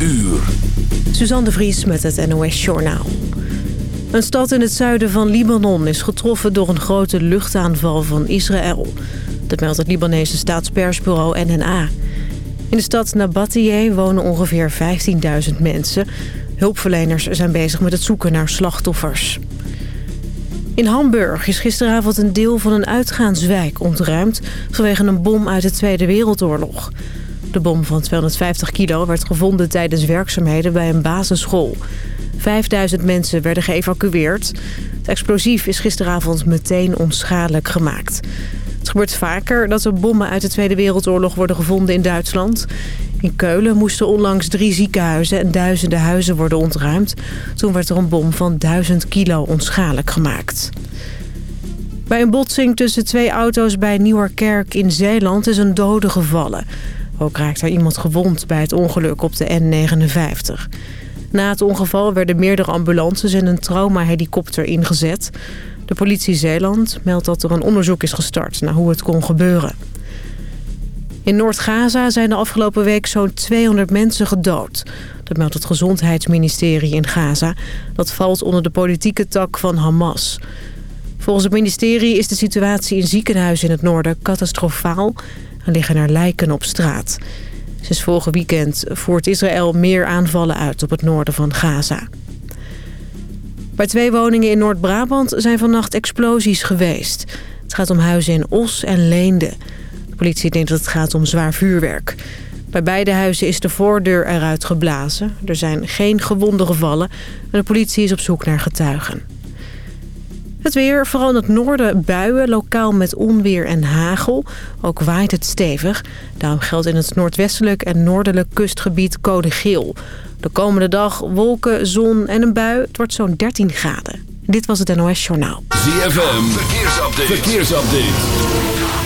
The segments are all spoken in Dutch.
uur. Suzanne de Vries met het NOS Journaal. Een stad in het zuiden van Libanon is getroffen door een grote luchtaanval van Israël. Dat meldt het Libanese staatspersbureau NNA. In de stad Nabatiyeh wonen ongeveer 15.000 mensen. Hulpverleners zijn bezig met het zoeken naar slachtoffers. In Hamburg is gisteravond een deel van een uitgaanswijk ontruimd... vanwege een bom uit de Tweede Wereldoorlog. De bom van 250 kilo werd gevonden tijdens werkzaamheden bij een basisschool. 5000 mensen werden geëvacueerd. Het explosief is gisteravond meteen onschadelijk gemaakt. Het gebeurt vaker dat er bommen uit de Tweede Wereldoorlog worden gevonden in Duitsland. In Keulen moesten onlangs drie ziekenhuizen en duizenden huizen worden ontruimd. Toen werd er een bom van 1000 kilo onschadelijk gemaakt. Bij een botsing tussen twee auto's bij Nieuwerkerk in Zeeland is een dode gevallen. Ook raakt er iemand gewond bij het ongeluk op de N59. Na het ongeval werden meerdere ambulances en een traumahelikopter ingezet. De politie Zeeland meldt dat er een onderzoek is gestart naar hoe het kon gebeuren. In Noord-Gaza zijn de afgelopen week zo'n 200 mensen gedood. Dat meldt het Gezondheidsministerie in Gaza. Dat valt onder de politieke tak van Hamas. Volgens het ministerie is de situatie in ziekenhuizen in het noorden catastrofaal... en liggen er lijken op straat. Sinds vorige weekend voert Israël meer aanvallen uit op het noorden van Gaza. Bij twee woningen in Noord-Brabant zijn vannacht explosies geweest. Het gaat om huizen in Os en Leende. De politie denkt dat het gaat om zwaar vuurwerk. Bij beide huizen is de voordeur eruit geblazen. Er zijn geen gewonden gevallen en de politie is op zoek naar getuigen. Het weer, vooral in het noorden buien, lokaal met onweer en hagel. Ook waait het stevig. Daarom geldt in het noordwestelijk en noordelijk kustgebied code geel. De komende dag wolken, zon en een bui. Het wordt zo'n 13 graden. Dit was het NOS Journaal. ZFM, verkeersupdate. verkeersupdate.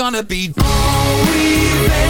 Gonna be. All we've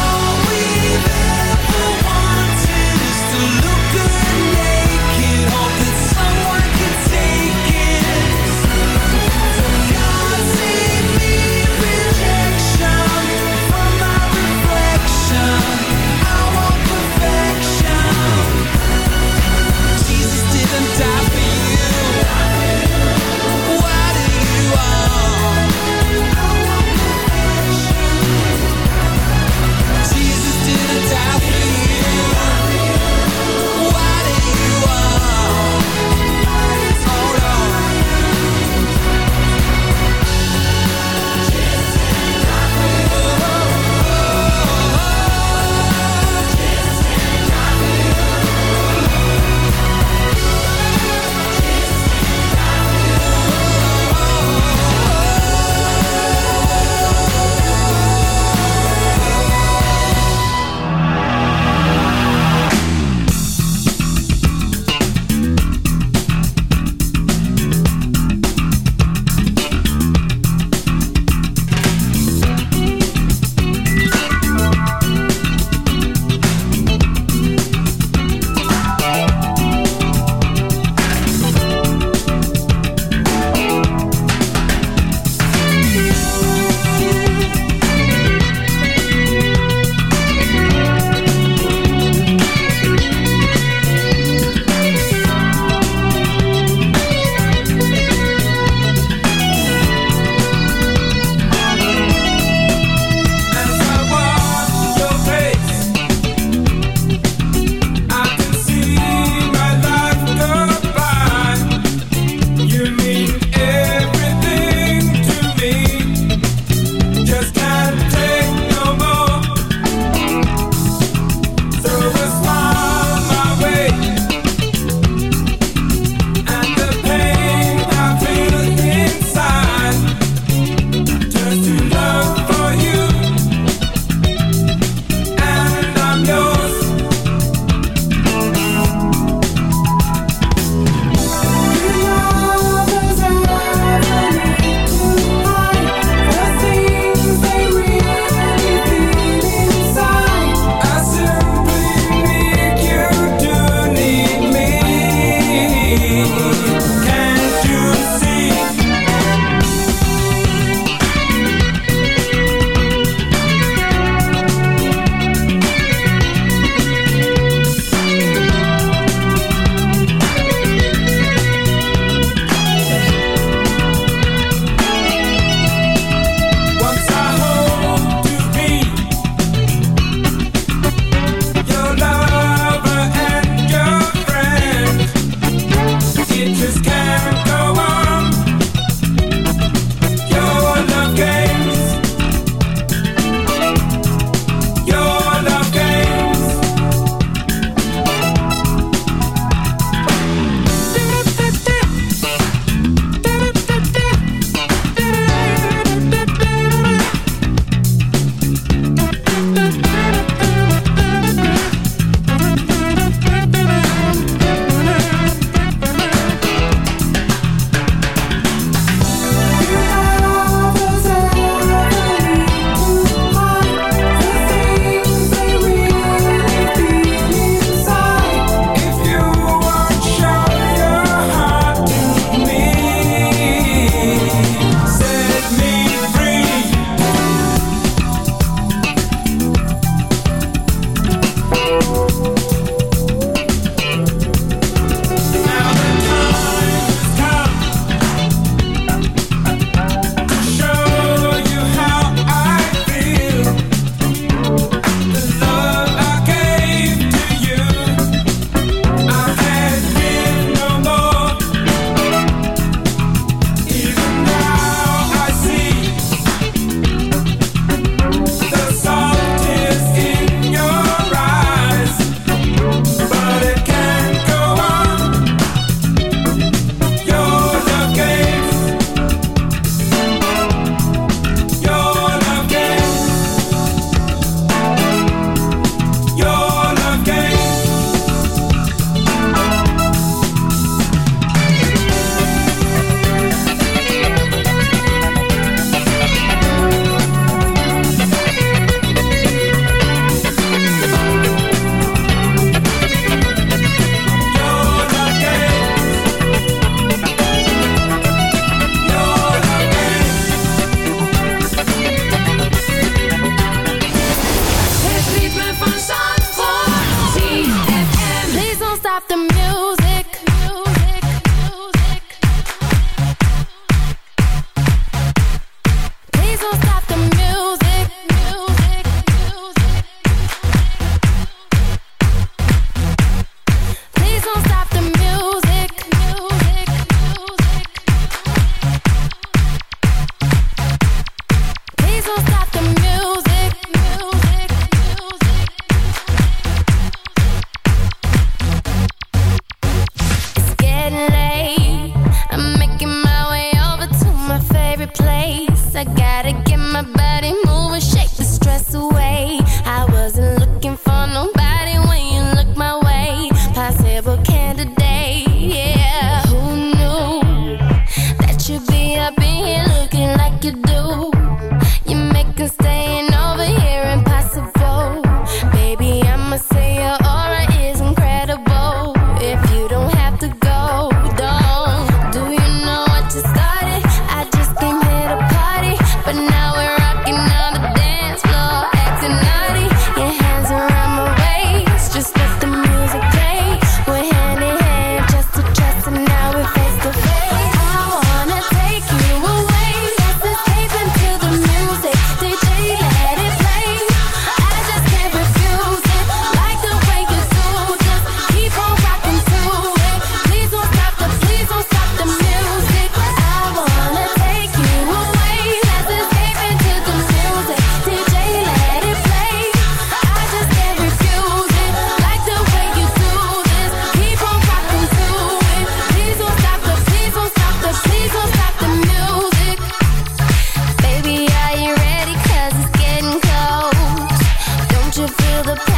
Don't you feel the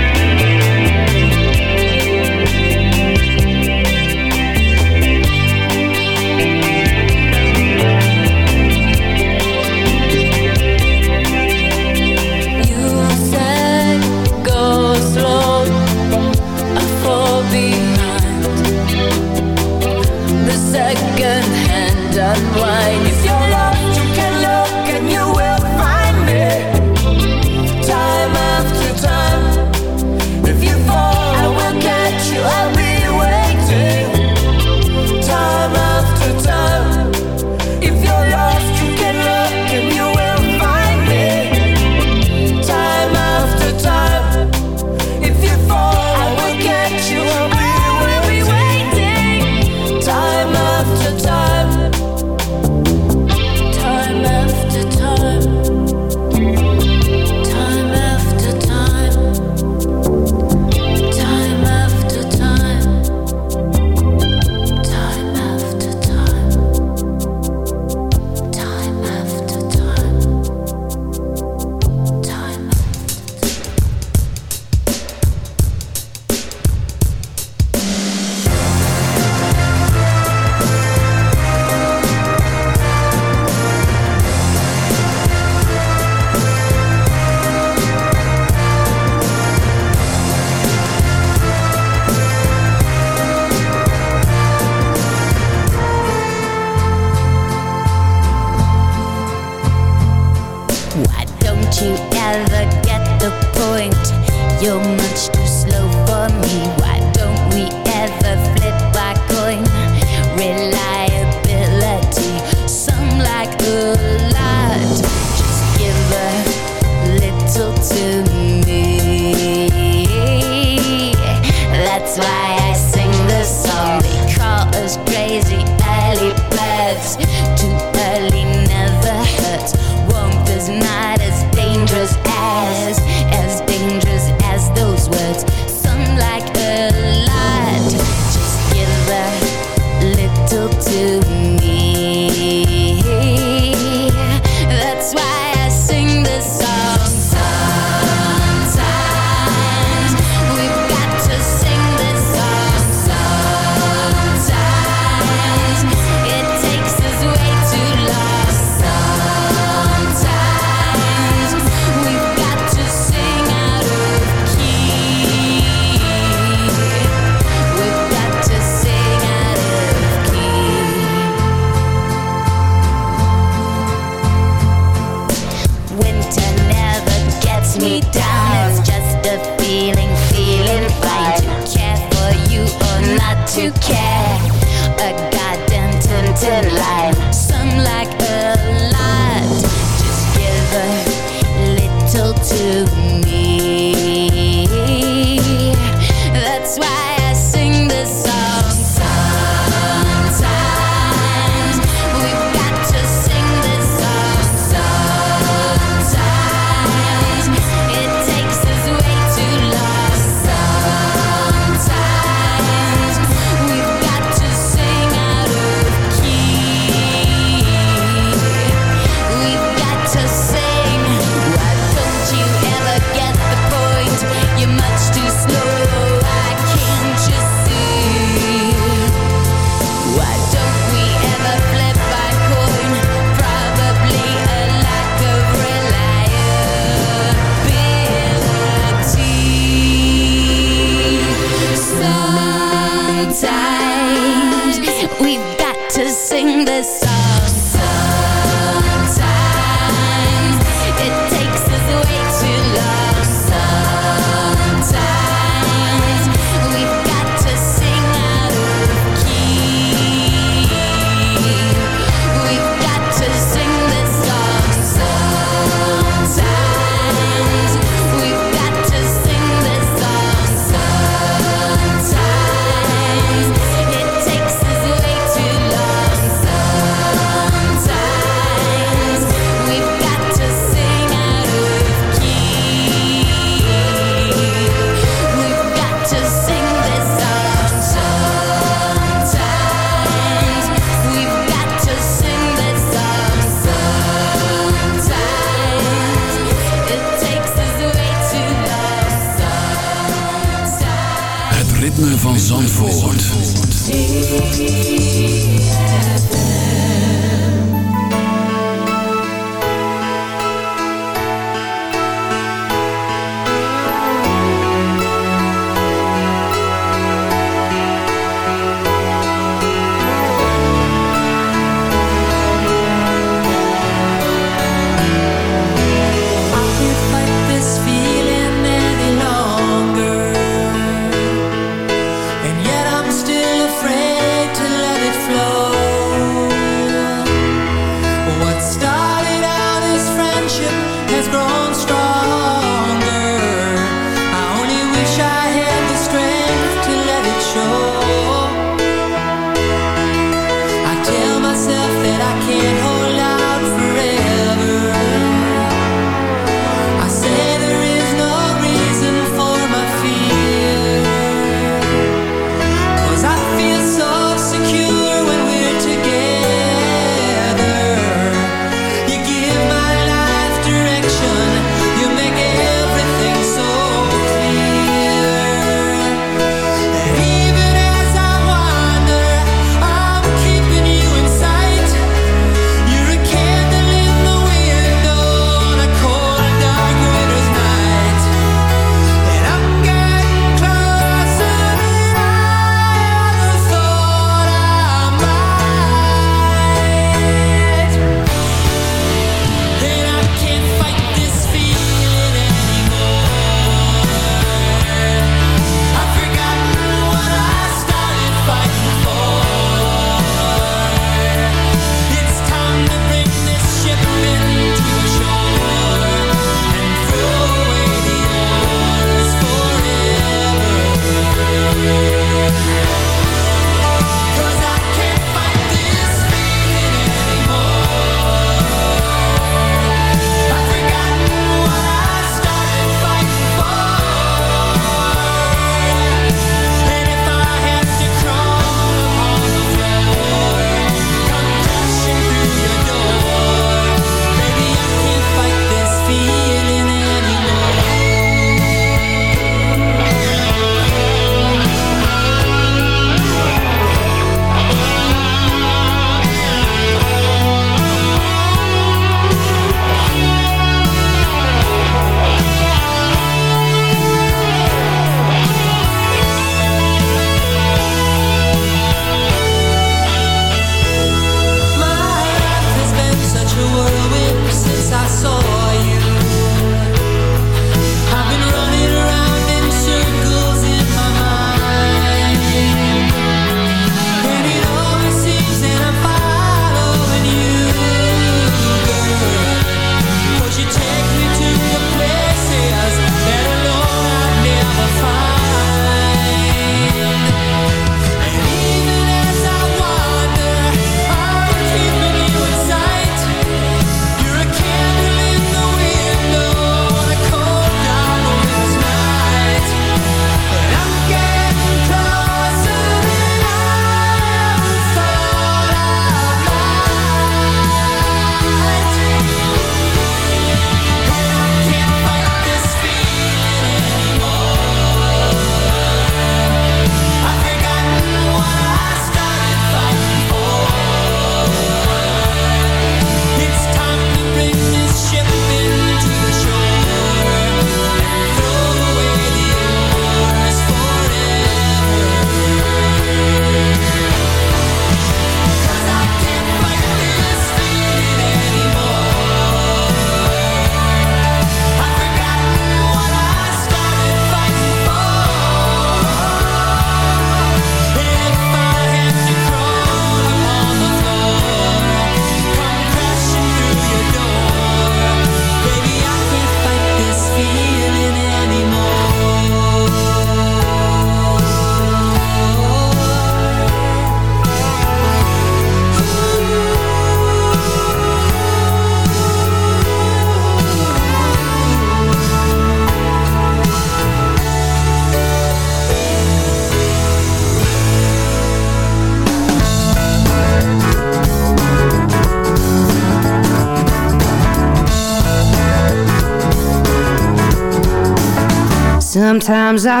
Sometimes I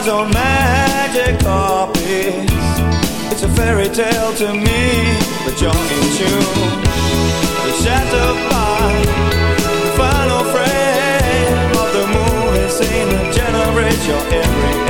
eyes on magic carpets It's a fairy tale to me But you're in tune. The shattered by The final frame Of the movie scene That generates your every